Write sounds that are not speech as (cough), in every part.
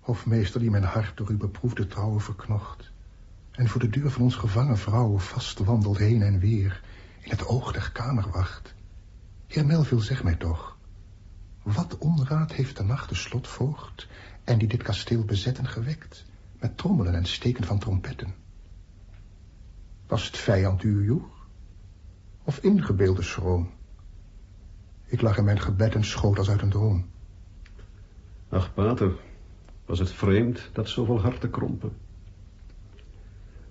Hofmeester die mijn hart door uw beproefde trouwen verknocht. En voor de deur van ons gevangen vrouw vast wandelt heen en weer. In het oog der kamer wacht. Heer Melville, zeg mij toch. Wat onraad heeft de nacht de slotvoogd en die dit kasteel bezetten gewekt? Met trommelen en steken van trompetten. Was het vijand u joeg? Of ingebeelde schroom? Ik lag in mijn gebed en schoot als uit een droom. Ach, pater, was het vreemd dat zoveel harten krompen.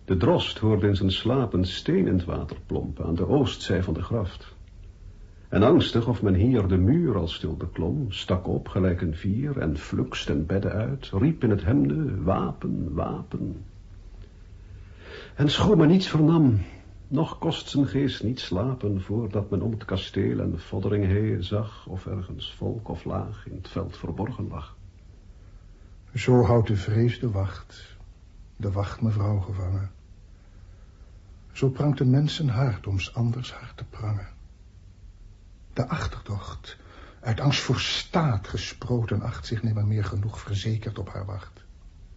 De drost hoorde in zijn slaap een steen in het water plompen aan de oostzij van de graft. En angstig of men hier de muur al stil beklom, stak op gelijk een vier en fluks ten bedde uit, riep in het hemde, wapen, wapen. En schoon men niets vernam, nog kost zijn geest niet slapen, voordat men om het kasteel en voddering heen zag, of ergens volk of laag in het veld verborgen lag. Zo houdt de vrees de wacht, de wacht mevrouw gevangen. Zo prangt de mens een hart oms anders hart te prangen. De achterdocht, uit angst voor staat gesproten, acht zich nimmer meer genoeg verzekerd op haar wacht.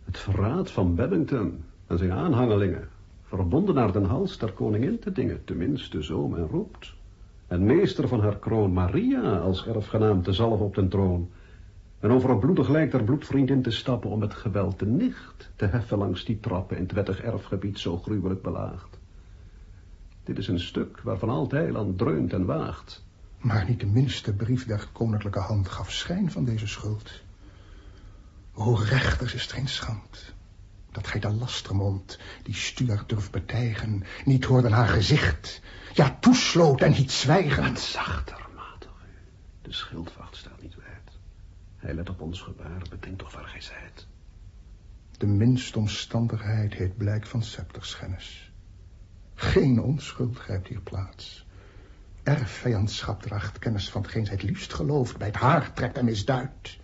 Het verraad van Babington en zijn aanhangelingen, verbonden naar den hals der koningin te dingen, tenminste zo men roept. En meester van haar kroon Maria als erfgenaam zalven op den troon, en over het bloedig lijk der bloedvriendin te stappen om het geweld de nicht te heffen langs die trappen in het wettig erfgebied zo gruwelijk belaagd. Dit is een stuk waarvan altijd land dreunt en waagt. Maar niet de minste brief der koninklijke hand gaf schijn van deze schuld. O rechters is het geen schand, dat gij de lastermond, die stuur durft betijgen, niet hoorden haar gezicht, ja toesloot en niet zwijgen. Wat zachter, matig u, de schildwacht. Hij let op ons gebaar, bedenk toch waar gij zijt. De minste omstandigheid heet blijk van scepterschennis. Geen onschuld grijpt hier plaats. Erfvijandschap draagt kennis van hetgeen zij het liefst gelooft, bij het haar trekt en misduidt.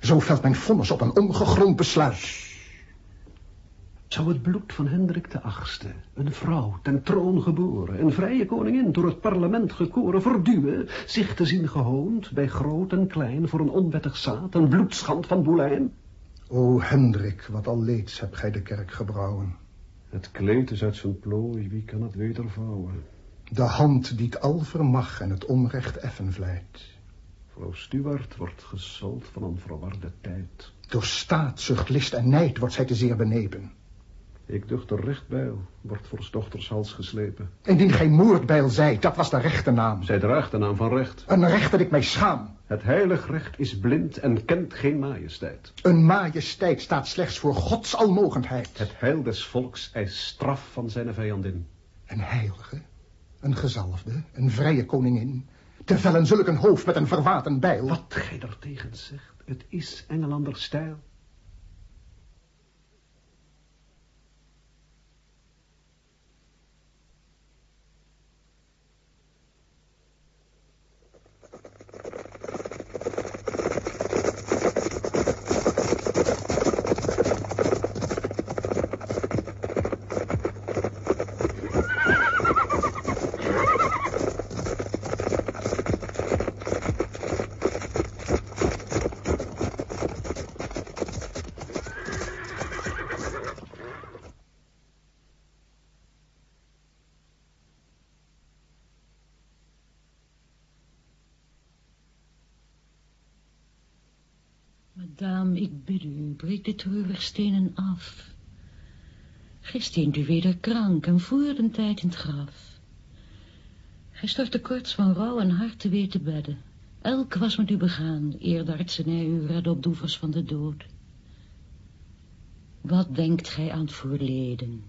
Zo velt mijn vonnis op een ongegrond besluit. Zou het bloed van Hendrik de Achtste, een vrouw ten troon geboren, een vrije koningin door het parlement gekoren, verduwen, zich te zien gehoond bij groot en klein voor een onwettig zaad, een bloedschand van Boelijn? O Hendrik, wat al leeds heb gij de kerk gebrouwen. Het kleed is uit zijn plooi, wie kan het wedervouwen? De hand die het al vermag en het onrecht effen vlijt. Vrouw Stuart wordt gesold van een verwarde tijd. Door staatzucht, list en nijd wordt zij te zeer benepen. Ik ducht de rechtbijl, wordt voor dochters hals geslepen. Indien gij moordbijl zijt, dat was de rechte naam. Zij draagt de naam van recht. Een recht dat ik mij schaam. Het heilig recht is blind en kent geen majesteit. Een majesteit staat slechts voor Gods almogendheid. Het heil des volks eist straf van zijn vijandin. Een heilige, een gezalfde, een vrije koningin... te vellen zulk een hoofd met een verwaten bijl. Wat gij daartegen zegt, het is Engelander stijl. Madame, ik bid u, breek de treurigstenen af. Gij steent u weder krank en voert een tijd in het graf. Gij stort de korts van rouw en hart te weten bedden. Elk was met u begaan, eer de artsenij u redde op doevers van de dood. Wat denkt gij aan het verleden?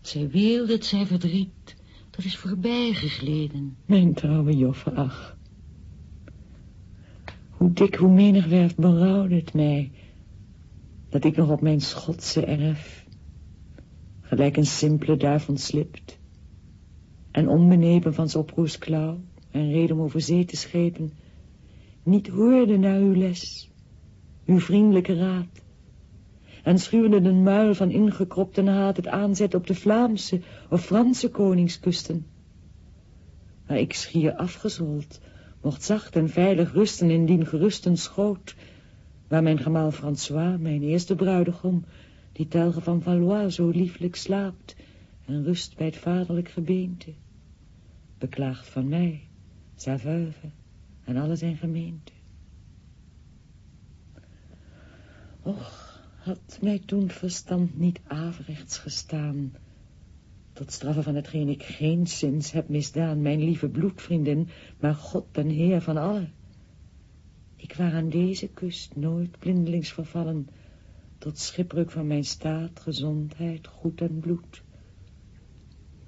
Zij weelde, zij verdriet, dat is voorbij gegleden. Mijn trouwe joffer, ach. Hoe dik, hoe menig werft berouwde het mij, dat ik nog op mijn Schotse erf, gelijk een simpele duif ontslipt, en onbenepen van z'n oproersklauw en reden om over zee te schepen, niet hoorde naar uw les, uw vriendelijke raad, en schuwde den muil van ingekropte haat het aanzet op de Vlaamse of Franse koningskusten. Maar ik schier afgezold, mocht zacht en veilig rusten in dien gerusten schoot, waar mijn gemaal François, mijn eerste bruidegom, die telge van Valois zo lieflijk slaapt en rust bij het vaderlijk gebeente, beklaagt van mij, sa veuve en alle zijn gemeente. Och, had mij toen verstand niet averechts gestaan, tot straffe van hetgeen ik geen zins heb misdaan, mijn lieve bloedvriendin, maar God en Heer van allen. Ik waar aan deze kust nooit blindelings vervallen, tot schipbreuk van mijn staat, gezondheid, goed en bloed.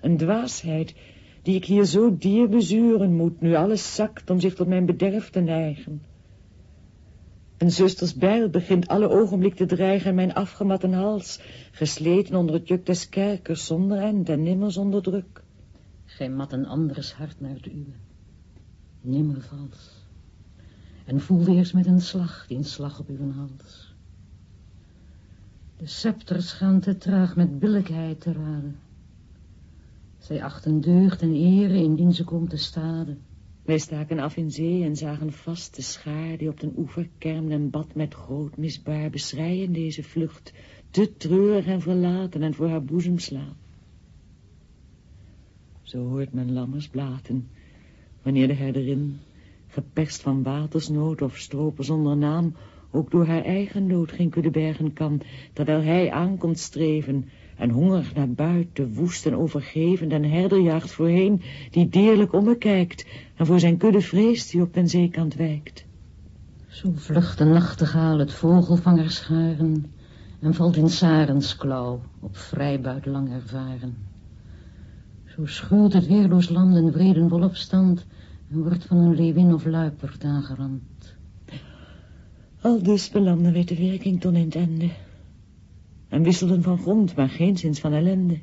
Een dwaasheid, die ik hier zo dier bezuren moet, nu alles zakt om zich tot mijn bederf te neigen. Een zusters bijl begint alle ogenblik te dreigen mijn afgematte hals, gesleten onder het juk des kerkers, zonder end en nimmer zonder druk. Gij mat een anderes hart naar het uwe, nimmer vals, en voelde eerst met een slag die slag op uw hals. De scepters gaan te traag met billijkheid te raden. Zij achten deugd en ere indien ze komt te stade. Wij staken af in zee en zagen vast de schaar die op den oever kermde en bad met groot misbaar beschreien deze vlucht, te treurig en verlaten en voor haar boezem slaan. Zo hoort men lammers blaten, wanneer de herderin, geperst van watersnood of stroper zonder naam, ook door haar eigen nood geen kudde bergen kan, terwijl hij aankomt streven, en hongerig naar buiten, woest en overgeven, den herder jaagt voorheen, die deerlijk om me kijkt, en voor zijn kudde vreest die op den zeekant wijkt. Zo vlucht de nachtegaal het vogelvangerscharen, en valt in Sarens klauw, op vrijbuit lang ervaren. Zo schuld het weerloos land in vredenvol opstand, en wordt van een leeuwin of luiperd aangerand. Al dus belanden wij de werking ton in het einde en wisselden van grond, maar geen zins van ellende.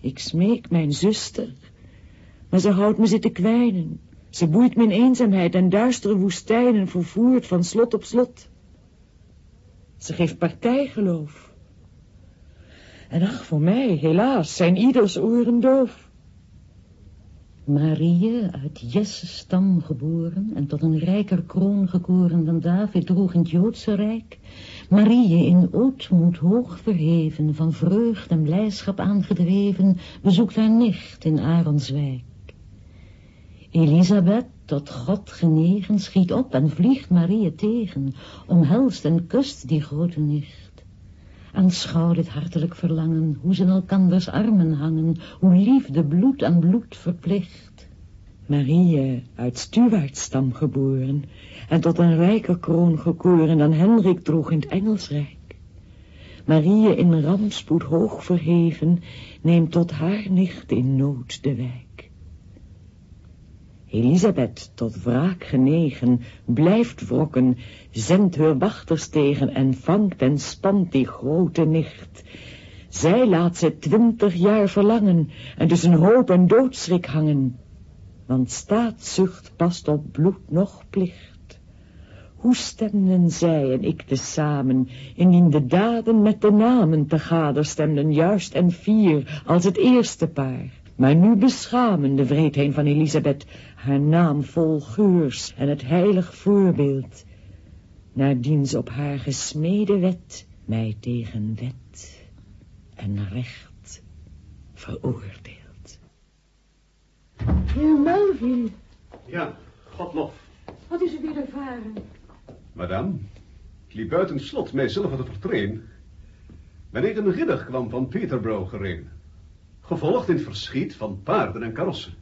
Ik smeek mijn zuster, maar ze houdt me zitten kwijnen. Ze boeit mijn eenzaamheid en duistere woestijnen vervoert van slot op slot. Ze geeft partijgeloof. En ach, voor mij, helaas, zijn ieders oren doof. Marie, uit Jesses stam geboren en tot een rijker kroon gekoren dan David droeg in het Joodse Rijk. Marie, in ootmoed hoog verheven, van vreugd en blijdschap aangedreven, bezoekt haar nicht in Aronswijk. Elisabeth, tot God genegen, schiet op en vliegt Marie tegen, omhelst en kust die grote nicht. Aanschouw dit hartelijk verlangen, hoe ze in elkanders armen hangen, hoe liefde bloed aan bloed verplicht. Marie, uit Stuartstam geboren, en tot een rijker kroon gekoren dan Hendrik droeg in het Engelsrijk. Marie in rampspoed hoog verheven, neemt tot haar nicht in nood de wijk. Elisabeth, tot wraak genegen, blijft wrokken, zendt haar wachters tegen en vangt en spant die grote nicht. Zij laat ze twintig jaar verlangen en tussen hoop en doodschrik hangen, want staatszucht past op bloed nog plicht. Hoe stemden zij en ik tezamen, indien de daden met de namen te gader stemden, juist en fier als het eerste paar? Maar nu beschamen de vreedheid van Elisabeth haar naam vol geurs en het heilig voorbeeld, naardien ze op haar gesmede wet mij tegen wet en recht veroordeelt. Heer Melville. Ja, Godlof. Wat is er wedervaren? Madame, ik liep buiten slot mij zilver te vertreen. Wanneer een ridder kwam van Peterborough gereden. Gevolgd in het verschiet van paarden en karossen.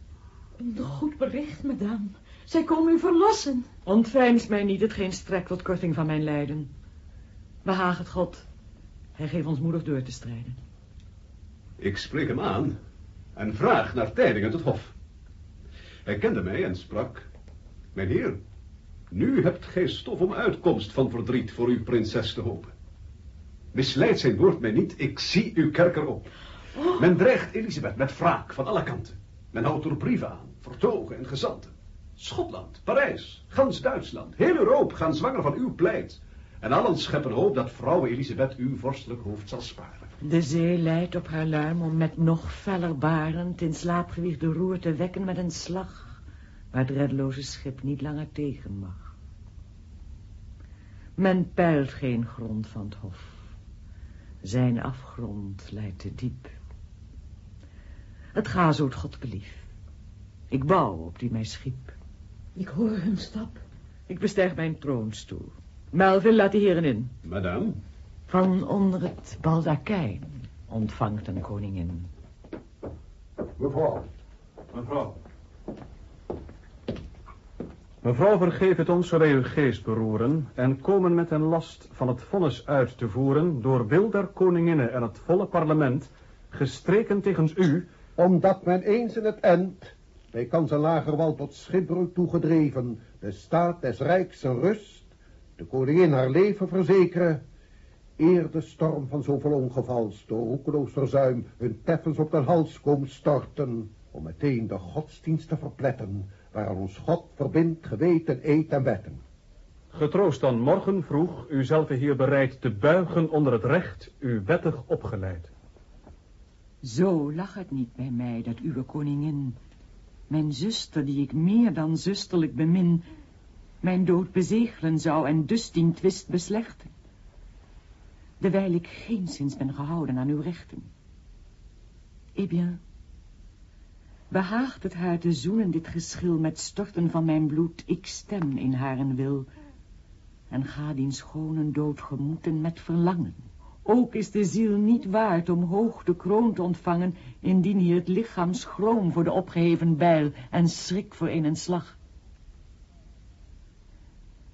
Een goed bericht, madame. Zij komen u verlossen. Ontveins mij niet hetgeen strekt tot korting van mijn lijden. Behaag het God. Hij geeft ons moedig door te strijden. Ik spreek hem aan en vraag naar tijdingen tot hof. Hij kende mij en sprak... Mijn heer, nu hebt gij stof om uitkomst van verdriet voor uw prinses te hopen. Misleid zijn woord mij niet, ik zie uw kerker op. (gasps) Men dreigt Elisabeth met wraak van alle kanten. Men houdt er brieven aan, vertogen en gezanten. Schotland, Parijs, gans Duitsland, heel Europa gaan zwanger van uw pleit. En allen scheppen hoop dat vrouw Elisabeth uw vorstelijk hoofd zal sparen. De zee leidt op haar luim om met nog feller barend in slaapgewicht de roer te wekken met een slag, waar het reddeloze schip niet langer tegen mag. Men peilt geen grond van het hof. Zijn afgrond leidt te diep. Het ga zo het God belief. Ik bouw op die mij schiep. Ik hoor een stap. Ik bestijg mijn troonstoel. Melvin, laat de heren in. Madame? Van onder het baldakijn ontvangt een koningin. Mevrouw. Mevrouw. Mevrouw, vergeef het ons uw geest beroeren en komen met een last van het vonnis uit te voeren door wil der koninginnen en het volle parlement, gestreken tegens u, Omdat men eens in het end, bij kansellagerwal tot schipbreuk toegedreven, de staat des rijks zijn rust, de koningin haar leven verzekeren, eer de storm van zoveel ongevals door roekeloos verzuim hun teffens op de hals komt storten, om meteen de godsdienst te verpletten, waaraan ons God verbindt geweten, eed en wetten. getroost dan morgen vroeg, uzelf hier bereid te buigen onder het recht, u wettig opgeleid. Zo lag het niet bij mij dat uw koningin, mijn zuster die ik meer dan zusterlijk bemin, mijn dood bezegelen zou en dus dien twist beslechten. Dewijl ik geenszins ben gehouden aan uw rechten. Eh bien, behaagt het haar te zoenen dit geschil met storten van mijn bloed, ik stem in haren wil, en ga dien schonen dood gemoeten met verlangen. Ook is de ziel niet waard om hoog de kroon te ontvangen, indien hier het lichaam schroom voor de opgeheven bijl en schrik voor een slag.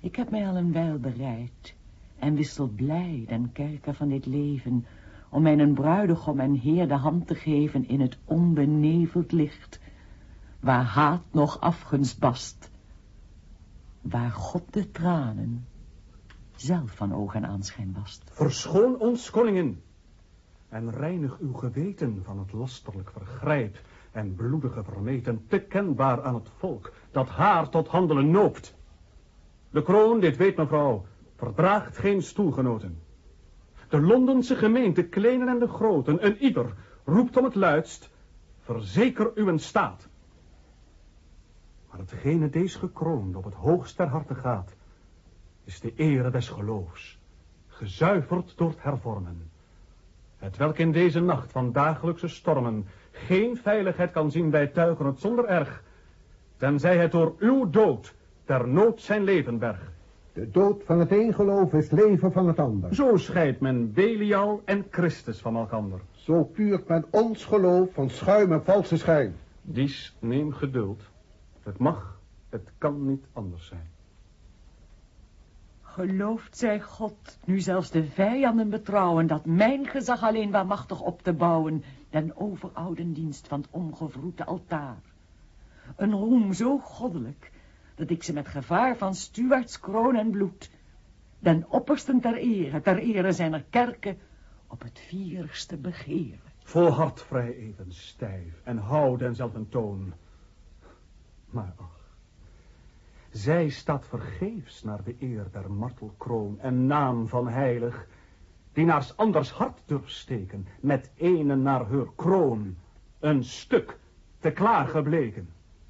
Ik heb mij al een wijl bereid en wissel blij den kerker van dit leven, om mijn bruidegom en heer de hand te geven in het onbeneveld licht, waar haat nog afgunst bast, waar God de tranen zelf van oog en aanschijn. Verschoon ons, koningin, en reinig uw geweten van het lasterlijk vergrijp en bloedige vermeten, te kenbaar aan het volk, dat haar tot handelen noopt. De kroon, dit weet mevrouw, verdraagt geen stoelgenoten. De Londense gemeente, kleinen en de groten, een ieder, roept om het luidst, verzeker uw staat. Maar hetgene deze gekroond op het hoogst ter harte gaat, is de ere des geloofs, gezuiverd door het hervormen. Het welk in deze nacht van dagelijkse stormen geen veiligheid kan zien bij tuigen het zonder erg, tenzij het door uw dood ter nood zijn leven berg. De dood van het een geloof is leven van het ander. Zo scheidt men Belial en Christus van elkander. Zo puurt men ons geloof van schuim en valse schijn. Dies neem geduld. Het mag, het kan niet anders zijn. Gelooft zij God, nu zelfs de vijanden betrouwen, dat mijn gezag alleen waar machtig op te bouwen, den overouden dienst van het omgevroete altaar. Een roem zo goddelijk, dat ik ze met gevaar van Stuarts kroon en bloed, den oppersten ter ere, ter ere zijner kerken, op het vierigste begeren. Volhard vrij even stijf en hou denzelfde toon. Maar ach, zij staat vergeefs naar de eer der martelkroon en naam van heilig, die naars anders hart durft steken, met ene naar haar kroon, een stuk te klaar gebleken.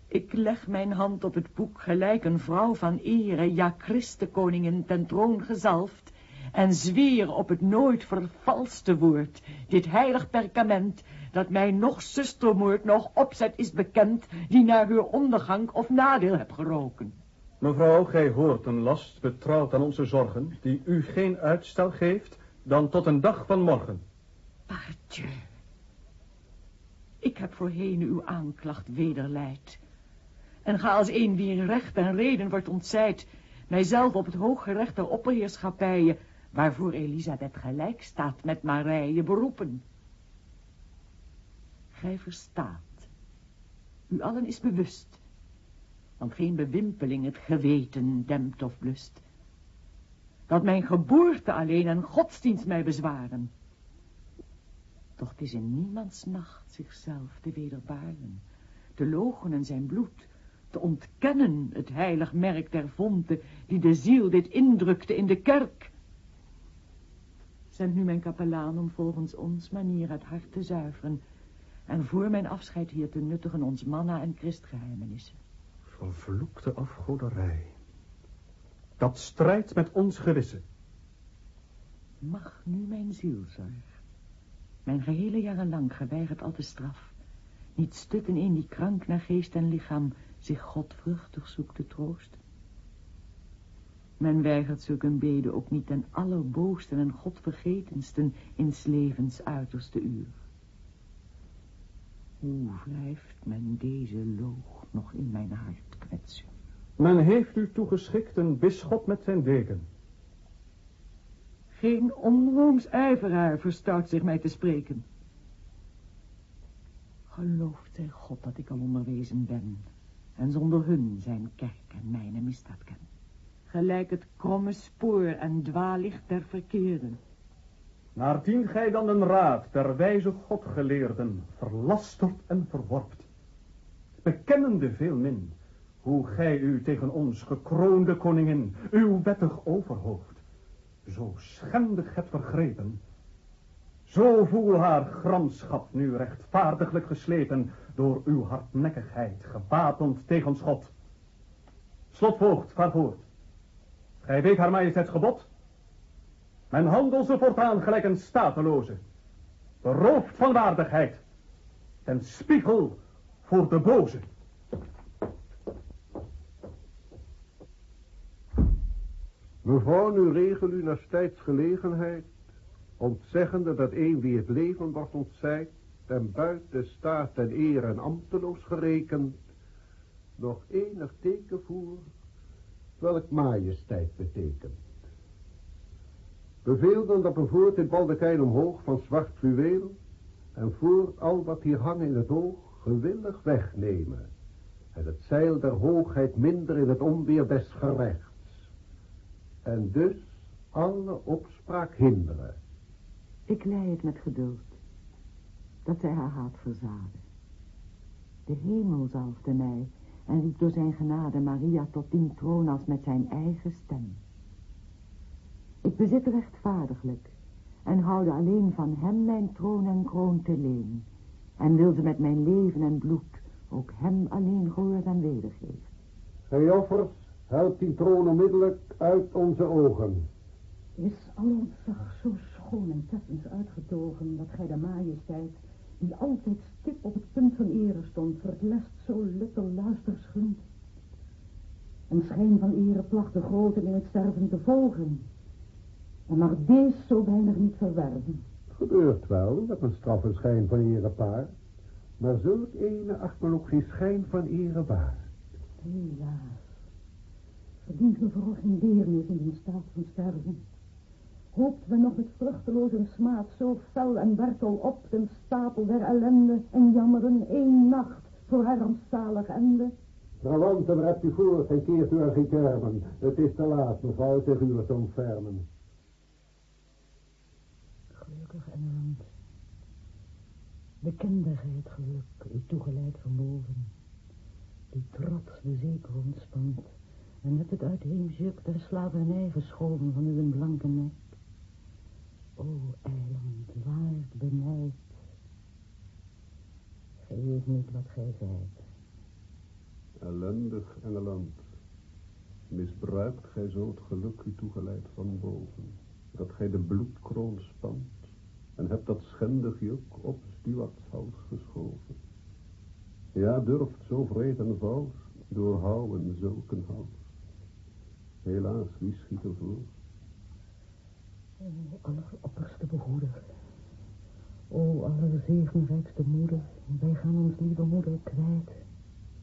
Ik leg mijn hand op het boek gelijk een vrouw van ere, ja Christenkoningin ten troon gezalfd, en zweer op het nooit vervalste woord, dit heilig perkament, dat mij nog zustermoord, nog opzet is bekend, die naar uw ondergang of nadeel heb geroken. Mevrouw, gij hoort een last betrouwd aan onze zorgen, die u geen uitstel geeft dan tot een dag van morgen. Pardieu. Ik heb voorheen uw aanklacht wederleid. En ga als een wie recht en reden wordt ontzijd, mijzelf op het hooggerecht der opperheerschappijen, waarvoor Elisabeth gelijk staat met Marije beroepen. Gij verstaat. U allen is bewust, want geen bewimpeling het geweten dempt of blust. Dat mijn geboorte alleen en godsdienst mij bezwaren. Doch het is in niemands nacht zichzelf te wederbaren, te loochenen zijn bloed, te ontkennen het heilig merk der vonte, die de ziel dit indrukte in de kerk. Zend nu mijn kapelaan om volgens ons manier het hart te zuiveren, en voor mijn afscheid hier te nuttigen ons manna en christgeheimenissen. Vervloekte afgoderij. dat strijdt met ons gewisse. Mag nu mijn zielzorg, mijn gehele jaren lang geweigerd al te straf, niet stutten in die krank naar geest en lichaam zich godvruchtig zoekt te troosten? Men weigert zulk een bede ook niet ten allerboosten en godvergetensten in s levens uiterste uur. Hoe wrijft men deze loog nog in mijn hart kwetsen? Men heeft u toegeschikt een bisschop met zijn deken. Geen onrooms ijveraar verstout zich mij te spreken. Gelooft zij God dat ik al onderwezen ben, en zonder hun zijn kerk en mijne misdaad ken. Gelijk het kromme spoor en dwaallicht der verkeerden. Naar dien gij dan een raad der wijze godgeleerden, verlasterd en verworpt. Bekennende veelmin, hoe gij u tegen ons gekroonde koningin, uw wettig overhoofd, zo schendig hebt vergrepen, zo voel haar gramschap nu rechtvaardiglijk geslepen door uw hardnekkigheid, gewapend tegen schot. Slotvoogd, vaar voort. Gij weet haar majesteits gebod. Men handelt ze voortaan gelijk een stateloze, beroofd van waardigheid, en spiegel voor de boze. Mevrouw, nu regel u naar tijdsgelegenheid, ontzeggende dat een wie het leven wordt ontzegd, ten buiten staat en eer en ambteloos gerekend, nog enig teken voer, welk majesteit betekent. Beveel dan dat bevoert dit baldekijn omhoog van zwart fluweel, en voor al wat hier hangt in het oog, gewillig wegnemen, en het zeil der hoogheid minder in het onweer des gerechts en dus alle opspraak hinderen. Ik lei het met geduld, dat zij haar haat verzade. De hemel zalfde mij en riep door zijn genade Maria tot dien troon als met zijn eigen stem. Ik bezit rechtvaardiglijk en houde alleen van hem mijn troon en kroon te leen en wilde met mijn leven en bloed ook hem alleen gehoorzaam wedergeven. Gij offers Help die troon onmiddellijk uit onze ogen. Is al ontzag zo schoon en teffens uitgetogen, dat gij de majesteit, die altijd stip op het punt van ere stond, verlest zo littel luisters gunt? Een schijn van ere placht de groten in het sterven te volgen. En mag deze zo weinig niet verwerven. Gebeurt wel dat een straf een schijn van ere paard, maar zulk ene acht men ook geen schijn van ere waard. Helaas verdient me vooral geen deernis in die staat van sterven. Hoopt men nog met vruchteloze smaad zo fel en wertel op den stapel der ellende en jammeren één nacht voor haar rampzalig ende? Trawanten hebt u voor en keert u er geen termen. Het is te laat, mevrouw, tegen u te ontfermen. Gelukkig Engeland. Bekende gij het geluk, u toegeleid van boven. Die trots de zeker ontspant en hebt het uiteenjuk der slavernij geschoven van uw blanke nek. O eiland, waard benijd. Gij weet niet wat gij zijt. Ellendig Engeland, misbruikt gij zo het geluk u toegeleid van boven, dat gij de bloedkroon spant en hebt dat schendig juk op Stuarts hals geschoven. Ja, durft zo vreed en vals doorhouden zulke hals. Helaas, wie schiet er voor? O, alleropperste behoeder. O, allerzegenrijkste moeder, wij gaan ons lieve moeder kwijt.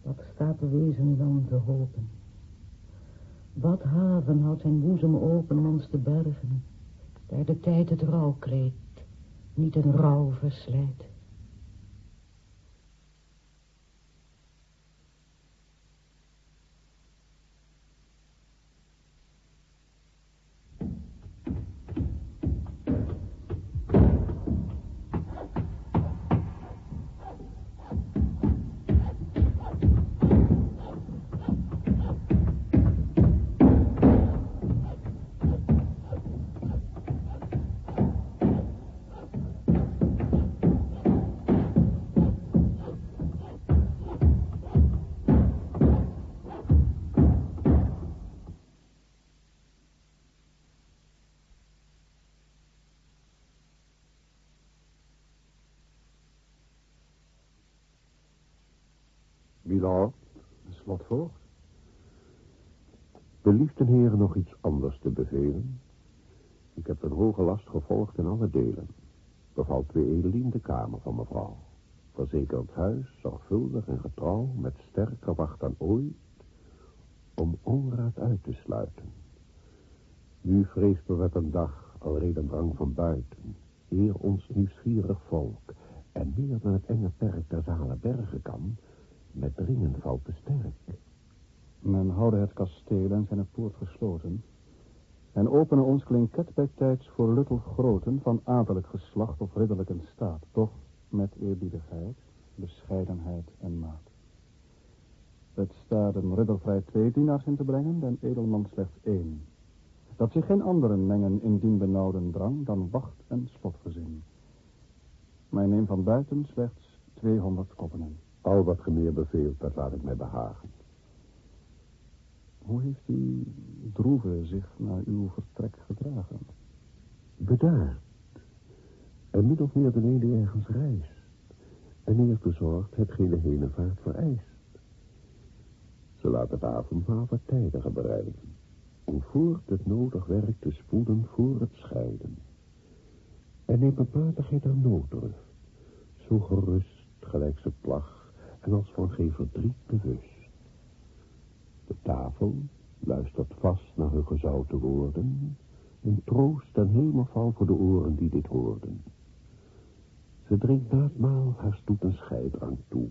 Wat staat de wezen dan te hopen? Wat haven houdt zijn boezem open om ons te bergen, daar de tijd het rouwkleed niet een rouw verslijt. Milord, slotvoogd. Belieft de heren nog iets anders te bevelen? Ik heb een hoge last gevolgd in alle delen. Bevalt twee edelien de kamer van mevrouw. Verzekerd huis, zorgvuldig en getrouw, met sterker wacht dan ooit, om onraad uit te sluiten. Nu vreest er met een dag al reden drang van buiten, eer ons nieuwsgierig volk, en meer dan het enge perk der zalen bergen kan, met dringen valt te sterk. Men houden het kasteel en zijn poort gesloten, en openen ons klinket bij tijds voor luttel groten van adellijk geslacht of ridderlijk in staat, toch met eerbiedigheid, bescheidenheid en maat. Het staat een riddervrij twee dienaars in te brengen, en edelman slechts één. Dat zich geen anderen mengen in dien benauwden drang dan wacht en slotgezin. Mij neem van buiten slechts 200 koppen in. Al wat ge meer beveelt, dat laat ik mij behagen. Hoe heeft u droeve zich naar uw vertrek gedragen? Bedaard. En min of meer de die ergens reist. En eer bezorgd hetgeen de hele vaart vereist. Ze laat het avondmaal wat tijdiger bereiden. Om voort het nodig werk te spoeden voor het scheiden. En neemt matigheid haar noodrust. Zo gerust gelijk ze plag en als van geen verdriet bewust. De tafel luistert vast naar hun gezouten woorden, een troost en hemelval voor de oren die dit hoorden. Ze drinkt na het maal haar stoet een scheidrang toe,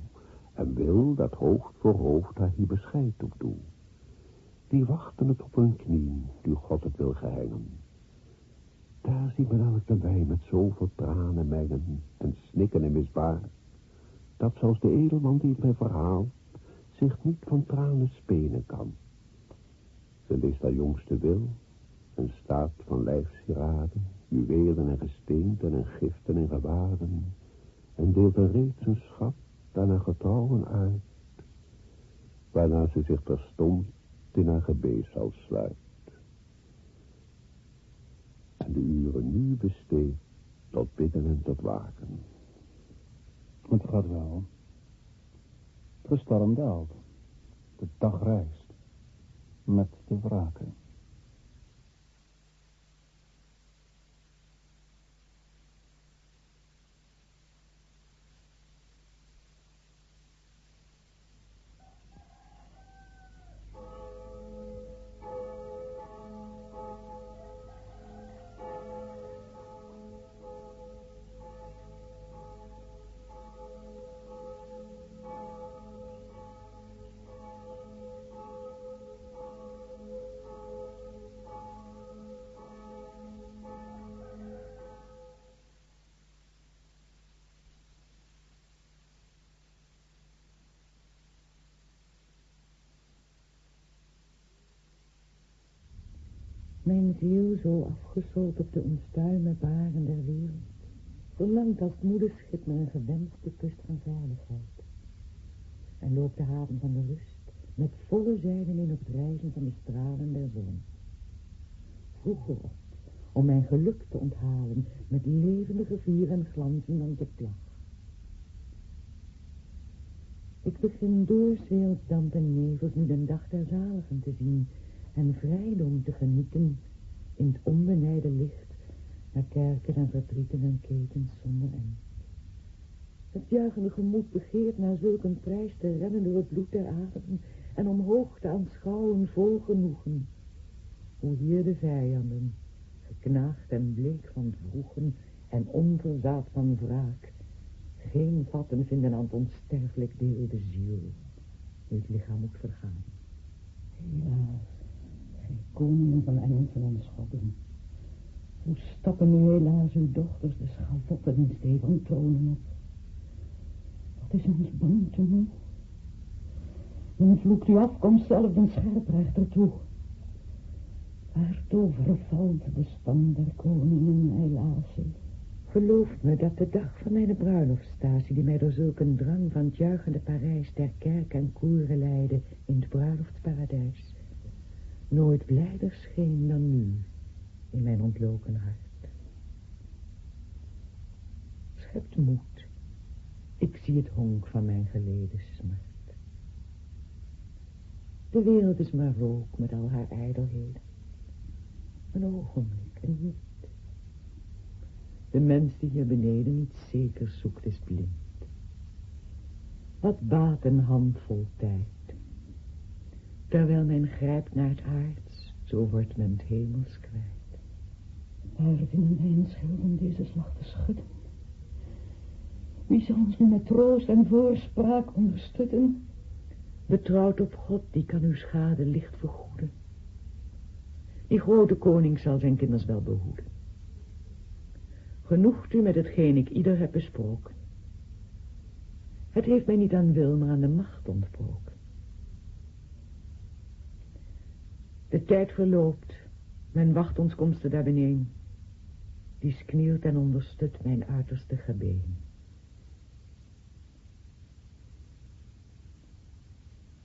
en wil dat hoofd voor hoofd haar hier bescheid op doen. Die wachten het op hun knieën, die God het wil gehengen. Daar ziet men elk de wij met zoveel tranen mengen en snikken en misbaar, dat zelfs de edelman die het mij verhaalt, zich niet van tranen spenen kan. Ze leest haar jongste wil, een staat van lijfsieraden, juwelen en gesteenten en giften en gewaden, en deelt er reeds een schat haar getrouwen uit, waarna ze zich terstond in haar zal sluit. En de uren nu besteed tot bidden en tot waken. Het gaat wel. De storm daalt. De dag reist. Met de wraken. Mijn ziel zo afgezold op de onstuime baren der wereld, verlangt als moederschip naar een gewenste kust van veiligheid. En loopt de haven van de rust met volle zeilen in op het reizen van de stralen der zon. Vroeger op, om mijn geluk te onthalen met levendige vier en glanzen de klag. Ik begin door damp en nevels nu de dag der zaligen te zien, en vrijdom te genieten in het onbenijde licht naar kerken en verdrieten en ketens zonder end. Het juichende gemoed begeert naar zulk een prijs te rennen door het bloed der aarden en omhoog te aanschouwen vol genoegen. Hoe hier de vijanden, geknaagd en bleek van vroegen en onverzaad van wraak, geen vatten vinden aan het onsterfelijk deel de ziel, nu het lichaam moet vergaan. Koningen van engels en onschodden. Hoe stappen nu helaas uw dochters de schavotten in stevige tronen op? Wat is ons bang toe? Dan vloekt uw afkomst zelf den scherprechter toe. Waartoe vervalt de stand der koningen, helaas. Geloof me dat de dag van mijn bruiloftstatie, die mij door zulk een drang van het juichende Parijs ter kerk en koeren leidde in het bruiloftsparadijs, nooit blijder scheen dan nu in mijn ontloken hart. Schept moed. Ik zie het honk van mijn geleden smart. De wereld is maar rook met al haar ijdelheden. Een ogenblik, en niet. De mens die hier beneden niet zeker zoekt is blind. Wat baat een handvol tijd? Terwijl men grijpt naar het aards, zo wordt men het hemels kwijt. Waar vinden wij een schil om deze slag te schudden? Wie zal ons nu met troost en voorspraak ondersteunen? Betrouwt op God, die kan uw schade licht vergoeden. Die grote koning zal zijn kinders wel behoeden. Genoegt u met hetgeen ik ieder heb besproken. Het heeft mij niet aan wil, maar aan de macht ontbroken. De tijd verloopt, men wacht ons komsten daar beneden. Die knielt en onderstut mijn uiterste gebeen.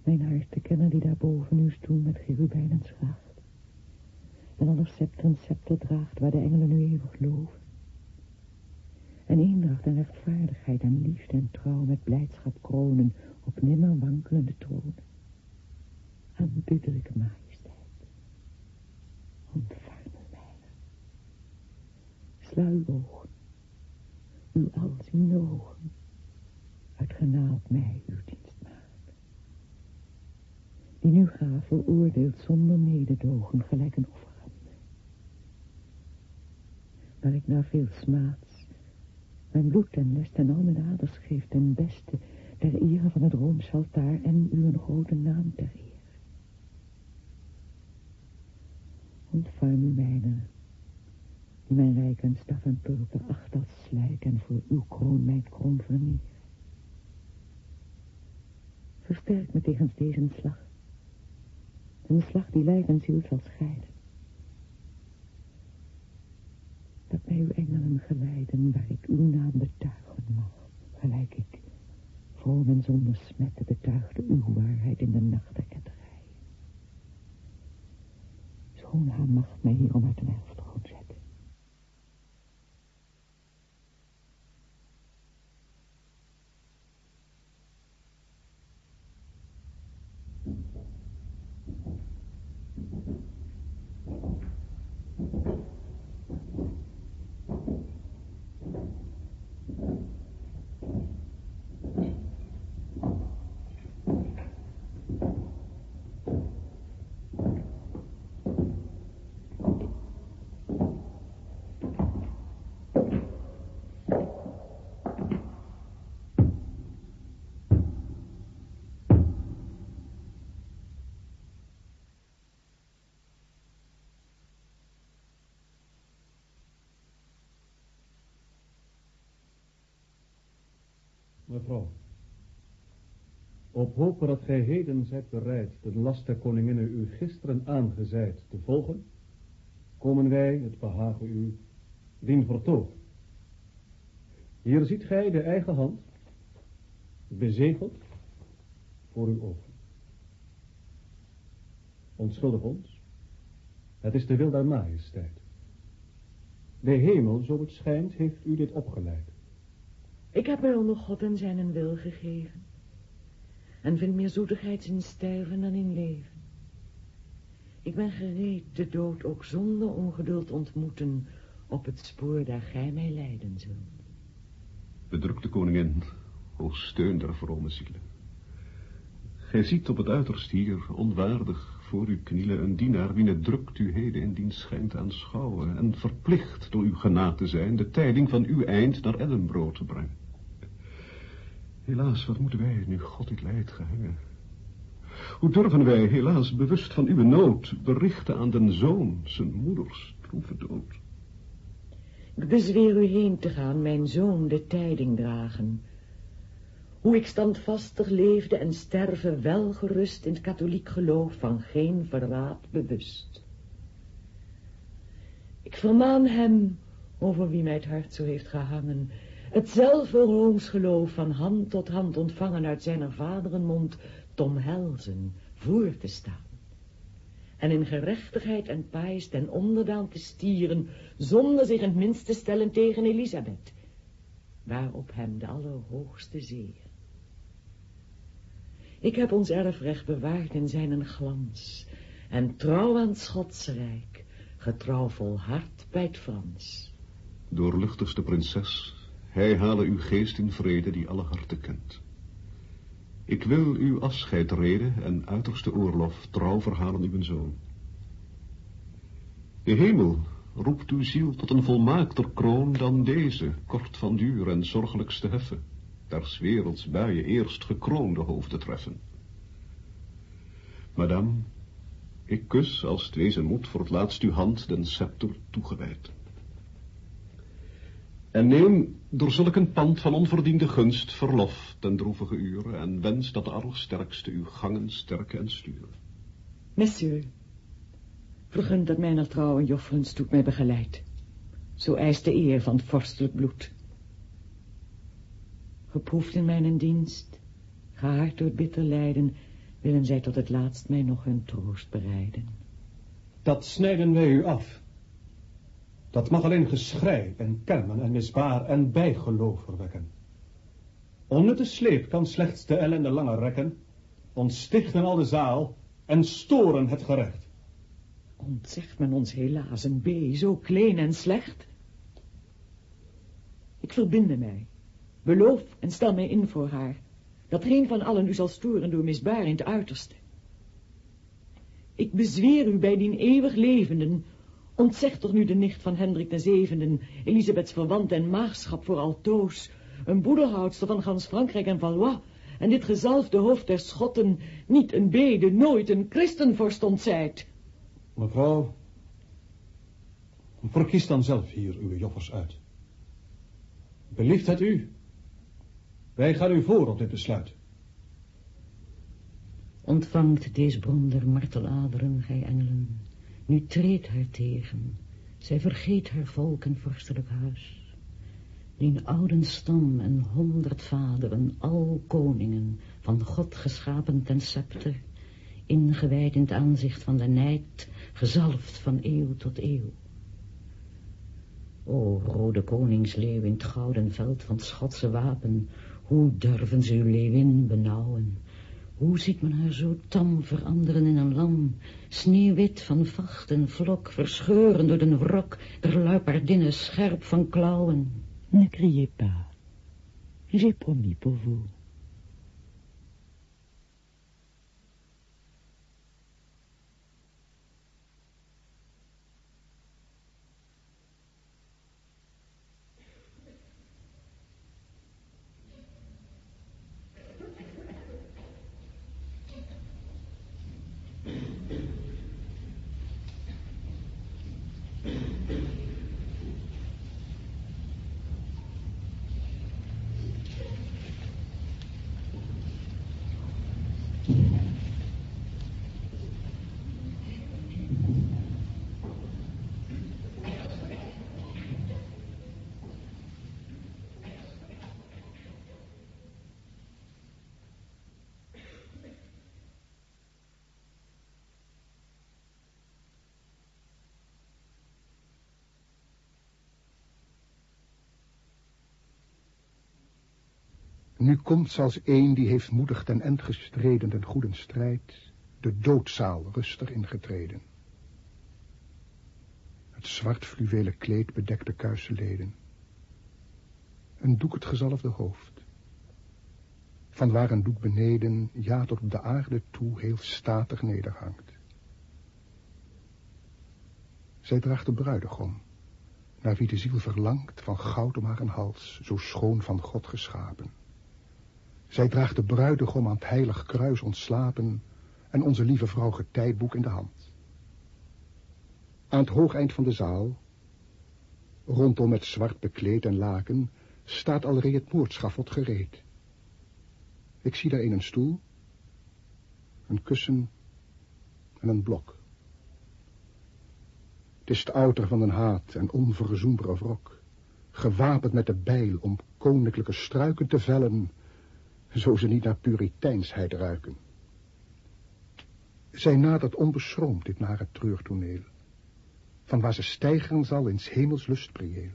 Mijn hart te kennen die daarboven nu stoel met cherubijnen schaaft. En aller scepter een scepter draagt waar de engelen nu eeuwig loven. En eendracht en rechtvaardigheid en liefde en trouw met blijdschap kronen op nimmer wankelende tronen. Aanbiddelijke majesteit. Ontvangen mij. Sluit uw ogen. Uw ogen. Uit mij uw dienstmaagd. Die nu ga veroordeeld zonder mededogen gelijk een offer aan mij. Maar ik na veel smaads mijn bloed en lest en al mijn aders geeft ten beste ter ere van het Rooms altaar en u een grote naam ter eer. Ontferm u mijne, die mijn rijk en staf en purper acht als slijk en voor uw kroon mijn kroon verneer. Versterk me tegen deze slag, een slag die lijf en ziel zal scheiden. dat mij uw engelen geleiden, waar ik uw naam betuigen mag, gelijk ik, vroom en zonder smetten, betuigde uw waarheid in de nacht Schoon haar macht mij hierom uit een erftroon Mevrouw, op hopen dat gij heden zijt bereid de last der koninginnen u gisteren aangezeid te volgen, komen wij, het behagen u, dien vertoog. Hier ziet gij de eigen hand, bezegeld voor uw ogen. Onschuldig ons, het is de wil der majesteit. De hemel, zo het schijnt, heeft u dit opgeleid. Ik heb mij onder God en zijn wil gegeven. En vind meer zoetigheid in sterven dan in leven. Ik ben gereed de dood ook zonder ongeduld ontmoeten op het spoor daar gij mij leiden zult. Bedrukte koningin, o steun der vrome zielen. Gij ziet op het uiterst hier, onwaardig voor uw knielen, een dienaar wie het drukt u heden in dienst schijnt aanschouwen, en verplicht door uw genade te zijn, de tijding van uw eind naar Edinburgh te brengen. Helaas, wat moeten wij, nu God dit leidt, gehangen? Hoe durven wij, helaas, bewust van uw nood, berichten aan den zoon, zijn moeders troeve dood? Ik bezweer u heen te gaan, mijn zoon, de tijding dragen. Hoe ik standvastig leefde en sterven welgerust in het katholiek geloof van geen verraad bewust. Ik vermaan hem, over wie mij het hart zo heeft gehangen, hetzelfde roomsgeloof van hand tot hand ontvangen uit zijn vaderen mond, te omhelzen, voor te staan. En in gerechtigheid en pijs ten onderdaan te stieren, zonder zich in het minst te stellen tegen Elisabeth, waarop hem de allerhoogste zeer. Ik heb ons erfrecht bewaard in zijn glans. En trouw aan het Schotsrijk, getrouw volhard bij het Frans. Doorluchtigste prinses, hij hale uw geest in vrede die alle harten kent. Ik wil uw afscheid reden en uiterste oorlof trouw verhalen uw zoon. De hemel roept uw ziel tot een volmaakter kroon dan deze, kort van duur en zorgelijkste heffen, der werelds buien eerst gekroonde hoofden treffen. Madame, ik kus als het wezen moet voor het laatst uw hand den scepter toegewijd. En neem door zulk een pand van onverdiende gunst verlof ten droevige uren en wens dat de allersterkste uw gangen sterke en sturen. Monsieur, vergun dat mijn trouwe jofferen stoet mij begeleidt. Zo eist de eer van het vorstelijk bloed. Geproefd in mijn dienst, gehaard door bitter lijden, willen zij tot het laatst mij nog hun troost bereiden. Dat snijden wij u af. Dat mag alleen geschrei en kermen en misbaar en bijgeloof verwekken. Onnutte sleep kan slechts de ellende langer rekken, ontstichten al de zaal en storen het gerecht. Ontzegt men ons helaas een B, zo klein en slecht? Ik verbinde mij, beloof en stel mij in voor haar, dat geen van allen u zal storen door misbaar in het uiterste. Ik bezweer u bij dien eeuwig levenden, ontzeg toch nu de nicht van Hendrik de Zevenden, Elisabeths verwant en maagschap voor altoos, een boedelhoudster van gans Frankrijk en Valois, en dit gezalfde hoofd der Schotten, niet een bede, nooit een christenvorst ontzijt. Mevrouw, verkies dan zelf hier uw joffers uit. Belieft het u? Wij gaan u voor op dit besluit. Ontvangt deze bron der marteladeren, gij engelen. Nu treedt haar tegen. Zij vergeet haar volk en vorstelijk huis. Die ouden stam en honderd vaderen, al koningen, van God geschapen ten scepter, ingewijd in het aanzicht van de nijd, gezalfd van eeuw tot eeuw. O, rode koningsleeuw in het gouden veld van Schotse wapen, hoe durven ze uw leeuwin benauwen? Hoe ziet men haar zo tam veranderen in een lam, sneeuwwit van vacht en vlok, verscheuren door de wrok der luipaardinnen scherp van klauwen? Ne criez pas, j'ai promis pour vous. Nu komt als een die heeft moedig ten end gestreden den goeden strijd, de doodzaal rustig ingetreden. Het zwart fluwelen kleed bedekt de kuisse leden. Een doek het gezalfde hoofd. Van waar een doek beneden, ja tot op de aarde toe, heel statig nederhangt. Zij draagt de bruidegom, naar wie de ziel verlangt van goud om haar hals, zo schoon van God geschapen. Zij draagt de bruidegom aan het heilig kruis ontslapen en onze lieve vrouw getijboek in de hand. Aan het hoogeind van de zaal, rondom met zwart bekleed en laken, staat alreeds het moordschafot gereed. Ik zie daarin een stoel, een kussen en een blok. Het is het outer van een haat en onverzoenbare wrok, gewapend met de bijl om koninklijke struiken te vellen zo ze niet naar puriteinsheid ruiken. Zij nadert onbeschroomd dit nare treurtoneel, van waar ze stijgen zal in hemels lustprieel.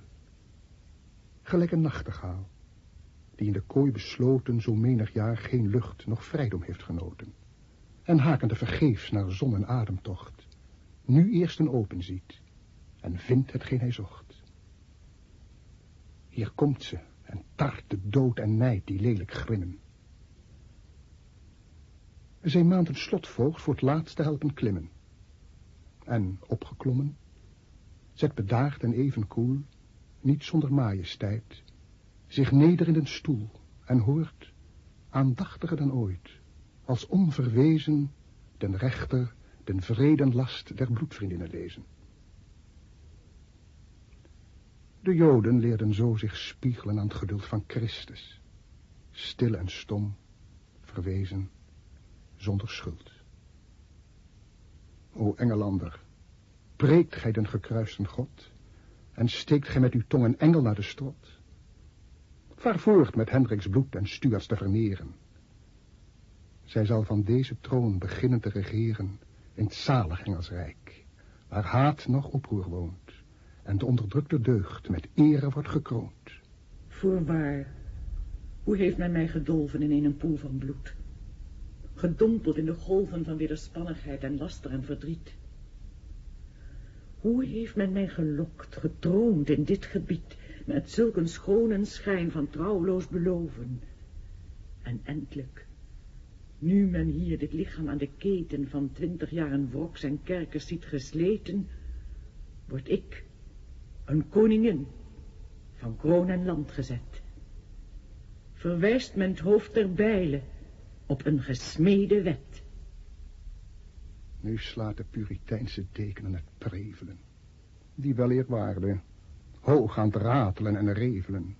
Gelijk een nachtegaal, die in de kooi besloten zo menig jaar geen lucht nog vrijdom heeft genoten. En hakende vergeefs naar zon en ademtocht, nu eerst een open ziet en vindt hetgeen hij zocht. Hier komt ze en tart de dood en nijd die lelijk grimmen. Zij maand een slotvoogd voor het laatste helpen klimmen. En, opgeklommen, zet bedaard en even koel, niet zonder majesteit, zich neder in een stoel en hoort, aandachtiger dan ooit, als onverwezen, den rechter, den vredenlast der bloedvriendinnen lezen. De Joden leerden zo zich spiegelen aan het geduld van Christus, stil en stom, verwezen, zonder schuld. O Engelander, preekt gij den gekruisten God, en steekt gij met uw tong een engel naar de strot? Vaar voort met Hendriks bloed en Stuarts te vermeren. Zij zal van deze troon beginnen te regeren in het zalig Engelsrijk, waar haat nog oproer woont en de onderdrukte deugd met ere wordt gekroond. Voorwaar, hoe heeft men mij gedolven in een poel van bloed? Gedompeld in de golven van wederspannigheid en laster en verdriet. Hoe heeft men mij gelokt, getroond in dit gebied, met zulk een schone schijn van trouwloos beloven. En eindelijk, nu men hier dit lichaam aan de keten van twintig jaren wroks en kerkers ziet gesleten, word ik, een koningin, van kroon en land gezet. Verwijst men het hoofd der bijlen op een gesmede wet. Nu slaat de Puriteinse dekenen het prevelen. Die weleerwaarde, hoog aan het ratelen en revelen.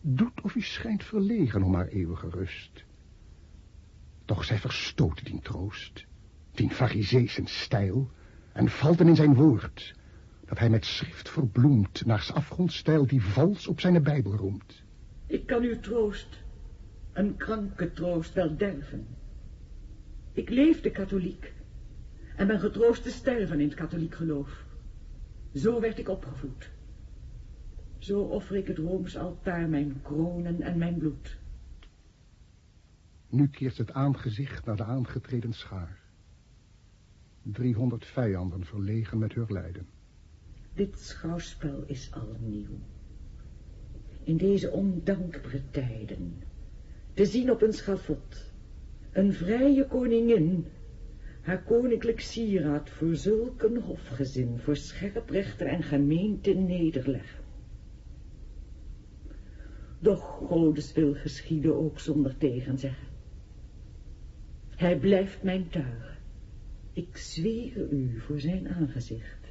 Doet of u schijnt verlegen om haar eeuwige rust. Toch zij verstoot die troost, die fariseesen stijl, en valten in zijn woord, dat hij met schrift verbloemt naar afgrondstijl die vals op zijn bijbel roemt. Ik kan uw troost, een kranke troost, wel derven. Ik leefde katholiek en ben getroost te sterven in het katholiek geloof. Zo werd ik opgevoed. Zo offer ik het Rooms altaar mijn kronen en mijn bloed. Nu keert het aangezicht naar de aangetreden schaar. Driehonderd vijanden verlegen met hun lijden. Dit schouwspel is al nieuw. In deze ondankbare tijden. Te zien op een schavot. Een vrije koningin. Haar koninklijk sieraad voor zulk een hofgezin. Voor scherprechter en gemeente nederleggen. Doch Godes wil geschieden ook zonder tegenzeggen. Hij blijft mijn tuig. Ik zweer u voor zijn aangezicht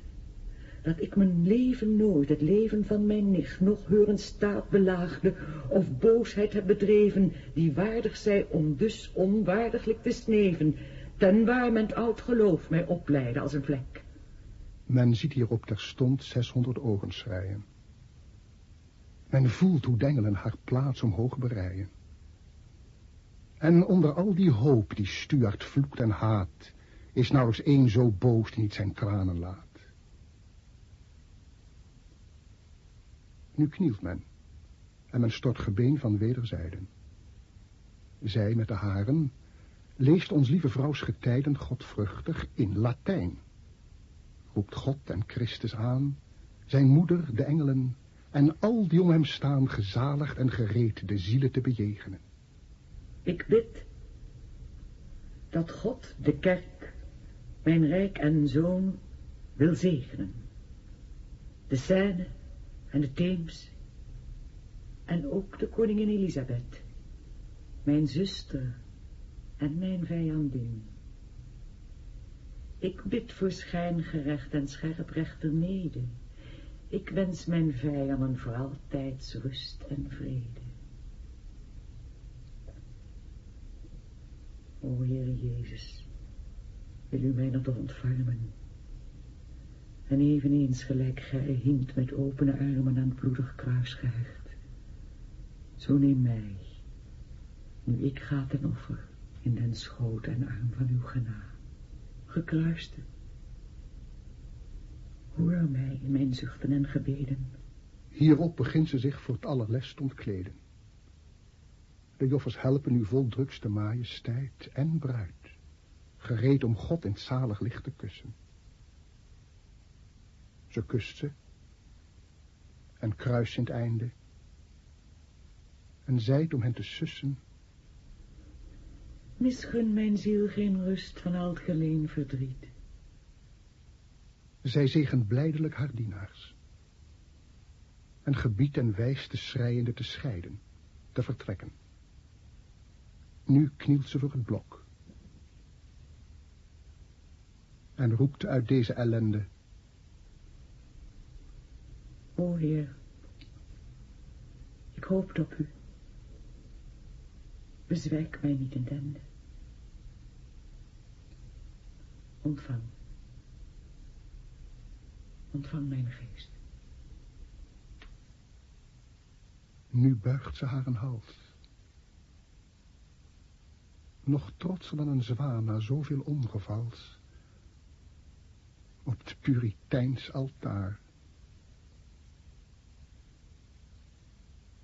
dat ik mijn leven nooit, het leven van mijn nicht, nog heuren staat belaagde of boosheid heb bedreven, die waardig zij om dus onwaardiglijk te sneven, ten waar men oud geloof mij opleidde als een vlek. Men ziet hierop terstond zeshonderd ogen schreien. Men voelt hoe dengelen haar plaats omhoog bereien. En onder al die hoop die Stuart vloekt en haat, is nauwelijks één zo boos die niet zijn tranen laat. Nu knielt men, en men stort gebeen van wederzijden. Zij met de haren leest ons lieve vrouws getijden godvruchtig in Latijn. Roept God en Christus aan, zijn moeder, de engelen, en al die om hem staan gezaligd en gereed de zielen te bejegenen. Ik bid dat God de kerk, mijn rijk en zoon, wil zegenen. De scène en de Theems en ook de koningin Elisabeth, mijn zuster en mijn vijandin. Ik bid voor schijngerecht en scherprechter mede. Ik wens mijn vijanden voor altijd rust en vrede. O Heer Jezus, wil u mij nog ontfermen? En eveneens gelijk gij hint met opene armen aan het bloedig kruis gehecht. Zo neem mij, nu ik ga ten offer, in den schoot en arm van uw genade, gekruiste. Hoor mij in mijn zuchten en gebeden. Hierop begint ze zich voor het allerlest ontkleden. De joffers helpen u vol drukste majesteit en bruid, gereed om God in het zalig licht te kussen. Ze kust ze, en kruis in het einde, en zijt om hen te sussen. Misgun mijn ziel geen rust van al het geleen verdriet. Zij zegent blijdelijk haar dienaars. En gebiedt en wijst de schrijende te scheiden, te vertrekken. Nu knielt ze voor het blok. En roept uit deze ellende. O Heer, ik hoopte op u. Bezwijk mij niet in dende. Ontvang. Ontvang mijn geest. Nu buigt ze haar een hals. Nog trotser dan een zwaan na zoveel ongevals. Op het Puriteins altaar.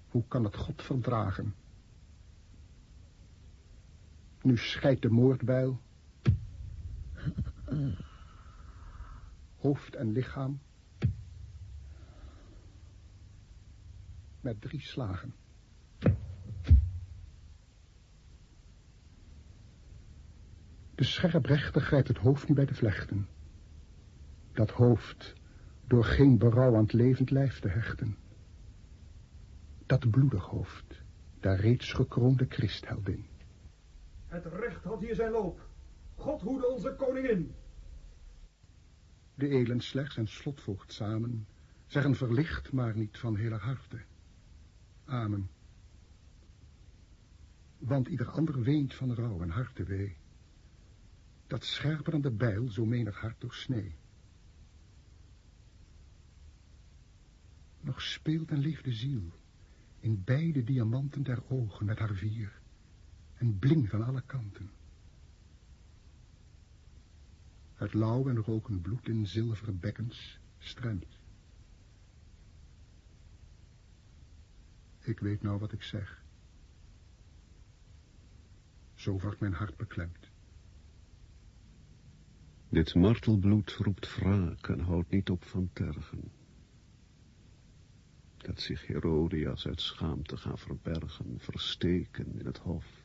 Hoe kan het God verdragen? Nu scheidt de moordbijl. Hoofd en lichaam. Met drie slagen. De scherprechter grijpt het hoofd nu bij de vlechten. Dat hoofd door geen berouw aan het levend lijf te hechten. Dat bloedig hoofd, daar reeds gekroonde Christheldin. Het recht had hier zijn loop. God hoede onze koningin. De elen slechts en slotvoogd samen zeggen verlicht, maar niet van hele harte. Amen. Want ieder ander weent van rouw en hartewee. Dat scherper dan de bijl zo menig hart doorsnee. Nog speelt en leeft de ziel in beide diamanten der ogen met haar vier en blinkt van alle kanten. Het lauw en roken bloed in zilveren bekkens stremt. Ik weet nou wat ik zeg. Zo wordt mijn hart beklemd. Dit martelbloed roept wraak en houdt niet op van tergen. Zich Herodias uit schaamte gaan verbergen, versteken in het hof.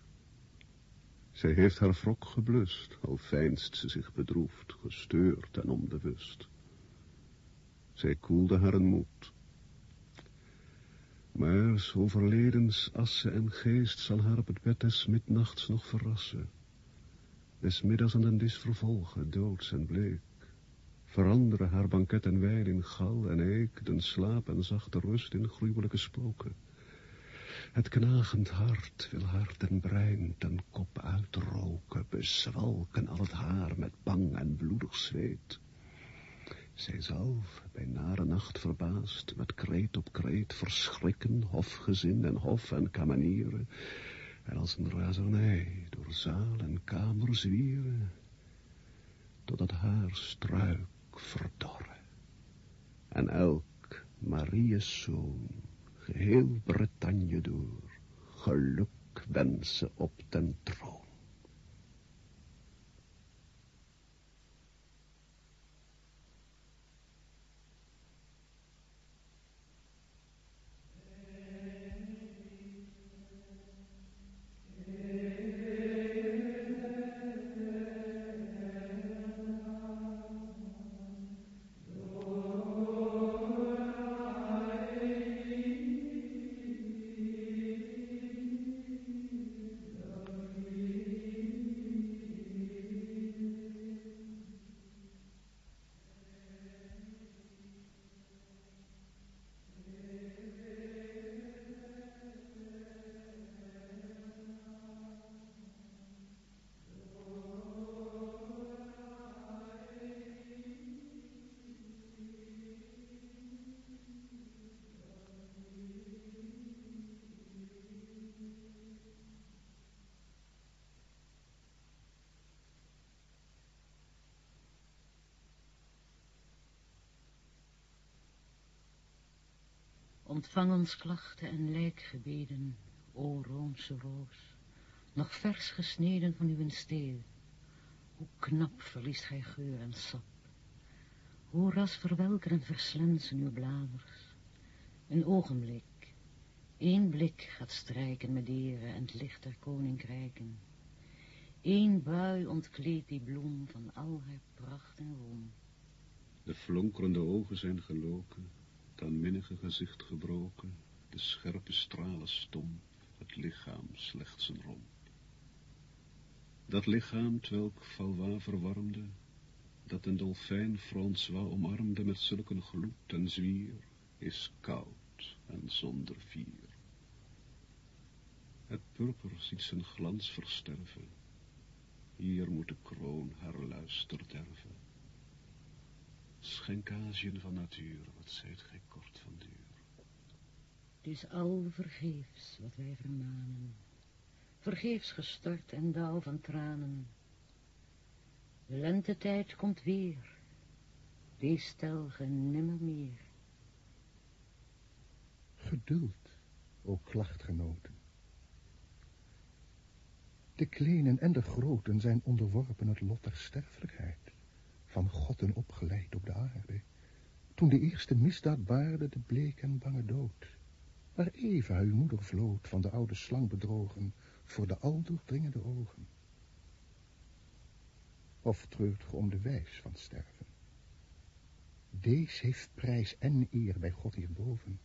Zij heeft haar wrok geblust, al fijnst ze zich bedroefd, gesteurd en onbewust. Zij koelde haar moed. Maar zo verledens asse en geest zal haar op het bed des midnachts nog verrassen. Des middags aan den dis vervolgen, doods en bleek. Veranderen haar banket en wijn in gal en eek, den slaap en zachte rust in gruwelijke spoken. Het knagend hart wil haar ten brein ten kop uitroken, bezwalken al het haar met bang en bloedig zweet. Zij zelf, bij nare nacht verbaasd, met kreet op kreet verschrikken, hofgezin en hof en kamenieren, en als een razernij door zaal en kamer zwieren, totdat haar struik en elk Marius zoon geheel Bretagne door, geluk wensen op den troon. Ontvang ons klachten en lijkgebeden, O Roomse roos, nog vers gesneden van uw steel. Hoe knap verliest gij geur en sap. Hoe ras verwelkeren verslensen uw bladers. Een ogenblik, één blik gaat strijken met ere en het licht der koninkrijken. Eén bui ontkleedt die bloem van al haar pracht en roem. De flonkerende ogen zijn geloken, het aanminnige gezicht gebroken, de scherpe stralen stom, het lichaam slechts een romp. Dat lichaam, twelk Valois verwarmde, dat een dolfijn François omarmde met zulke gloed en zwier, is koud en zonder vier. Het purper ziet zijn glans versterven, hier moet de kroon haar luister derven. Schenkazien van natuur, wat zijt gij kort van duur. Het is al vergeefs wat wij vermanen, vergeefs gestort en dauw van tranen. De lentetijd komt weer, wees stelge nimmer meer. Geduld, o klachtgenoten. De kleinen en de groten zijn onderworpen het lot der sterfelijkheid, van Godden opgeleid op de aarde, toen de eerste misdaad baarde de bleek en bange dood, waar Eva uw moeder vloot van de oude slang bedrogen voor de aldoordringende ogen. Of treurt ge om de wijs van sterven? Deze heeft prijs en eer bij God hierboven,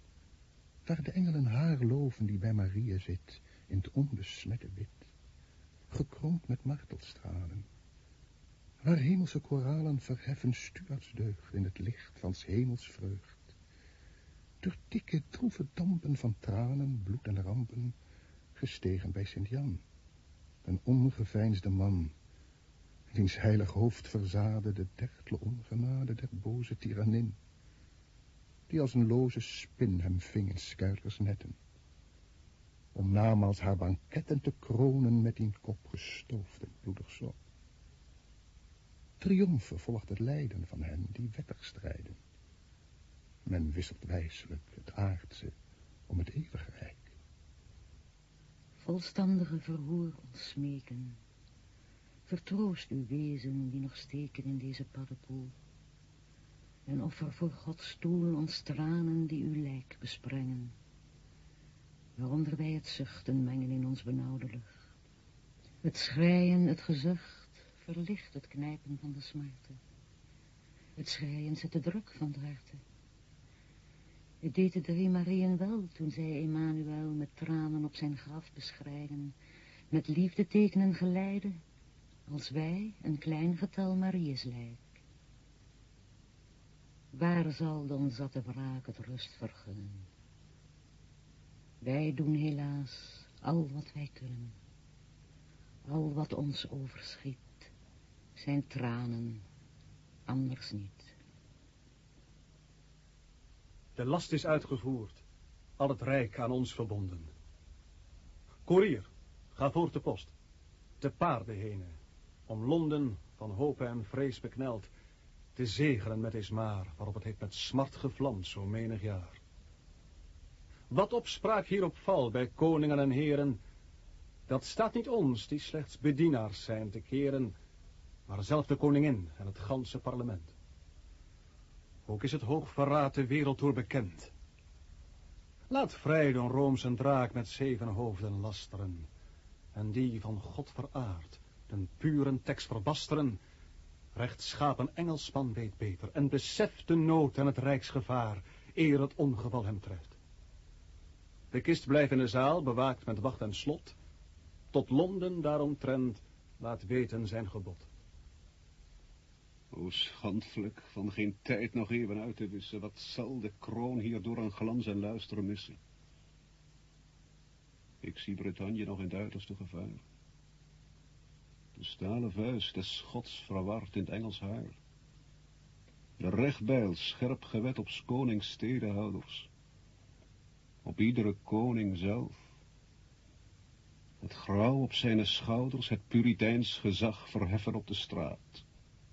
waar de engelen haar loven die bij Maria zit, in het onbesmette wit. Gekroond met martelstralen, waar hemelse koralen verheffen stuartsdeugd in het licht van s hemels vreugd. Door dikke, droeve dampen van tranen, bloed en rampen, gestegen bij Sint-Jan, een ongeveinsde man, wiens heilig hoofd verzade de dertle ongenade der boze tirannin, die als een loze spin hem ving in skuilers netten om namaals haar banketten te kronen met die kop gestoofd en bloedig zo. Triomfe volgt het lijden van hen die wettig strijden. Men wisselt wijselijk het aardse om het eeuwige rijk. Volstandige verhoor ons smeken. Vertroost uw wezen die nog steken in deze paddenpoel. En offer voor Gods stoel ons tranen die uw lijk besprengen waaronder wij het zuchten mengen in ons benauwde lucht. Het schreien, het gezucht, verlicht het knijpen van de smarten. Het schreien zet de druk van het harte. Het deed de drie Marieën wel toen zij Emmanuel met tranen op zijn graf beschrijden, met liefdetekenen geleiden, als wij een klein getal Marie's lijk. Waar zal dan zatte wraak het rust vergunnen? Wij doen helaas al wat wij kunnen. Al wat ons overschiet zijn tranen, anders niet. De last is uitgevoerd, al het rijk aan ons verbonden. Koerier, ga voor de post, te paarden heen, om Londen van hoop en vrees bekneld, te zegenen met Ismaar, waarop het heeft met smart gevlamd zo menig jaar. Wat opspraak hierop val bij koningen en heren, dat staat niet ons, die slechts bedienaars zijn, te keren, maar zelf de koningin en het ganse parlement. Ook is het hoogverraad de wereld door bekend. Laat vrij don Rooms een draak met zeven hoofden lasteren, en die van God veraard, den puren tekst verbasteren, rechtschapen Engelsman weet beter, en beseft de nood en het rijksgevaar, eer het ongeval hem treft. De kist blijft in de zaal, bewaakt met wacht en slot. Tot Londen daaromtrent laat weten zijn gebod. O schandvlek, van geen tijd nog even uit te wissen, wat zal de kroon hier door een glans en luisteren missen? Ik zie Bretagne nog in het uiterste gevaar. De stalen vuist des schots verward in het Engels haar. De rechtbijl scherp gewet op konings stedenhouders op iedere koning zelf. Het grauw op zijn schouders, het puriteins gezag verheffen op de straat.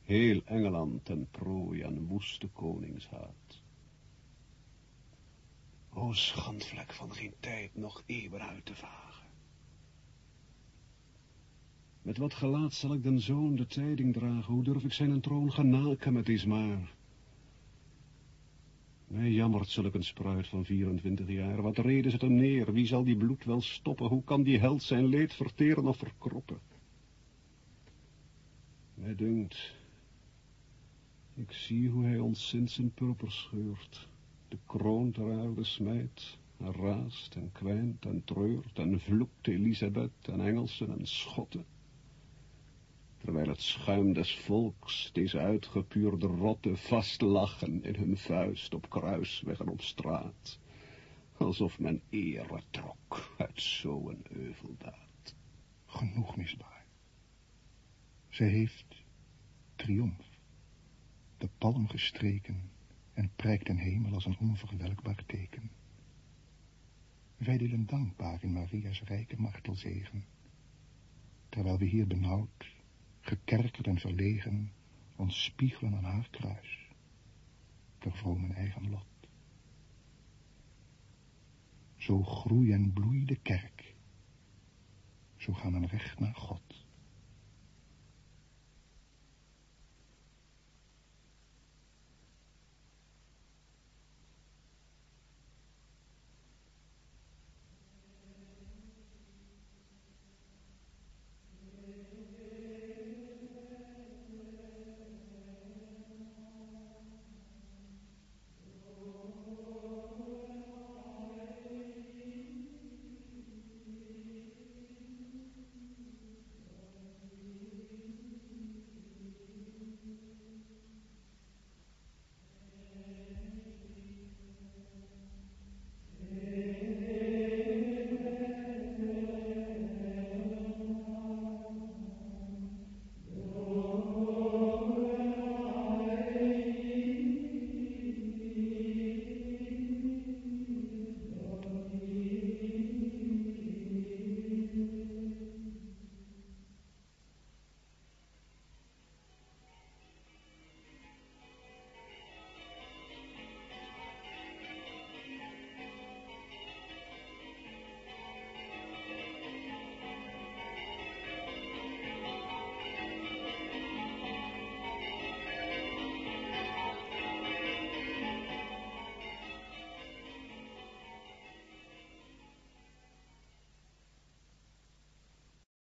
Heel Engeland ten prooi aan woeste koningshaat. O schandvlek van geen tijd nog eeuwen uit te vagen. Met wat gelaat zal ik den zoon de tijding dragen? Hoe durf ik zijn troon genaken met Ismaar? Mij jammert zulk een spruit van 24 jaar. Wat reden ze hem neer? Wie zal die bloed wel stoppen? Hoe kan die held zijn leed verteren of verkroppen? Mij dunkt, ik zie hoe hij ons sinds zijn purper scheurt, de kroon ter aarde smijt, raast en kwijnt en treurt en vloekt Elisabeth en Engelsen en Schotten terwijl het schuim des volks deze uitgepuurde rotte vastlachen in hun vuist op kruisweg en op straat, alsof men ere trok uit zo'n euveldaad. Genoeg misbaar. Zij heeft triomf, de palm gestreken en prijkt den hemel als een onverwelkbaar teken. Wij delen dankbaar in Maria's rijke martelzegen, terwijl we hier benauwd gekerkerd en verlegen, ons spiegelen aan haar kruis, ter mijn eigen lot. Zo groei en bloei de kerk, zo gaan we recht naar God.